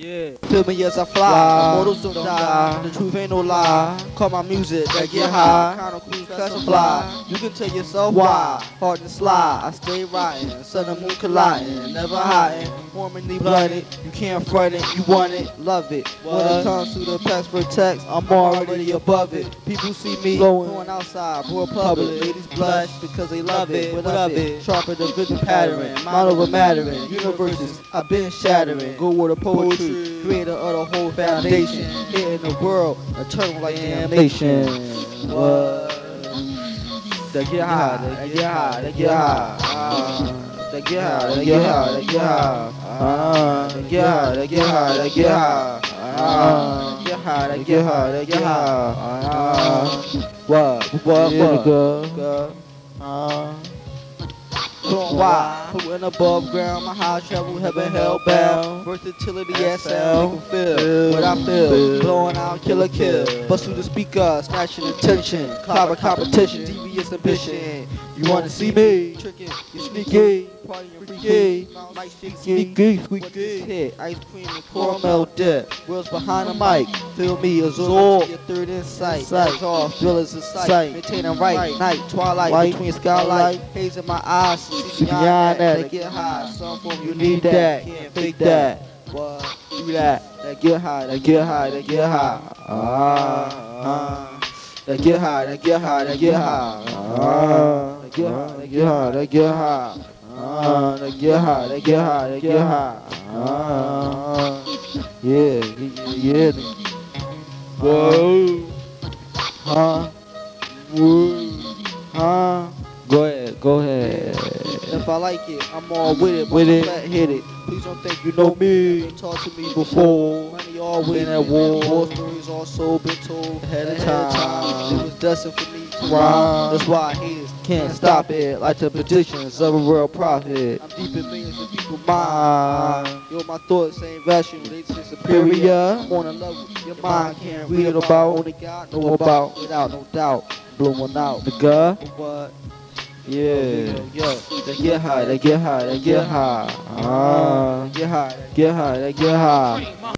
Yeah. Feel me as I fly. Fly. Immortals don't Don't die. die. The truth ain't no lie. Call my music that get high. Kind of cruise, class and fly. You can tell yourself why. Hard and sly. I stay riding. Sun and moon colliding. Never hiding. Warmly blunted. You can't front it. You want it. Love it. When it What? comes to the past protects, I'm already above it. People see me Flowing. going outside. Broad public. Ladies blush because they love it. What of it? Sharper the vision pattern. Mind over mattering. Universes. I've been shattering. Go with the poetry. Creator of the whole foundation. Here in the world. Eternal like damnation. What? They get high, they get high, they get high. Ah, They get high, they get high, they get high. Ah, They get high, they get high, they get high. Ah, get high, they get high, they get high. What? What? Yeah, What? Don't why? Who in above ground? My high travel, heaven, hell bound. Versatility, SL. Feel I feel. Blowing out, killer kill. Bust through the speaker, snatching attention. Of competition, devious ambition. You wanna see me? Tricking, you sneaky. Partying freaky. Mic sneaky, squeaky. Hit, ice cream and caramel dip. Wheels behind the mic. Feel me, absorb your third insight. Sight off, as a sight. Maintaining right, night, twilight, Light. between skylight. Haze in my eyes, see beyond that. that. They get high, some form you need that. Can't fake that. What? Do that. They get high, they get high, they get high. Ah, ah. They get high, they get high, they get high. Ah, they get high, they get high, they get high. Ah, they get high, they get high, they get high. Ah, yeah, yeah, yeah. Whoa, huh? Go ahead, go ahead. If I like it, I'm all with it. With With it. it, hit it. Please don't think you know me. Never talk to me before. Money always Been at war. War stories also been told Ahead of time. time. It was destined for me to Rhyme. That's why haters can't stop it. Like the predictions of a real prophet. I'm deep in millions of people's mind. Yo, my thoughts ain't rational. They just superior. I'm on a level your mind can't read about. Only God know about. Without no doubt. blowing out. Nigga. What? Yeah. Yo, they get high, they get high, they get high. Ah, get high, get high, they get high.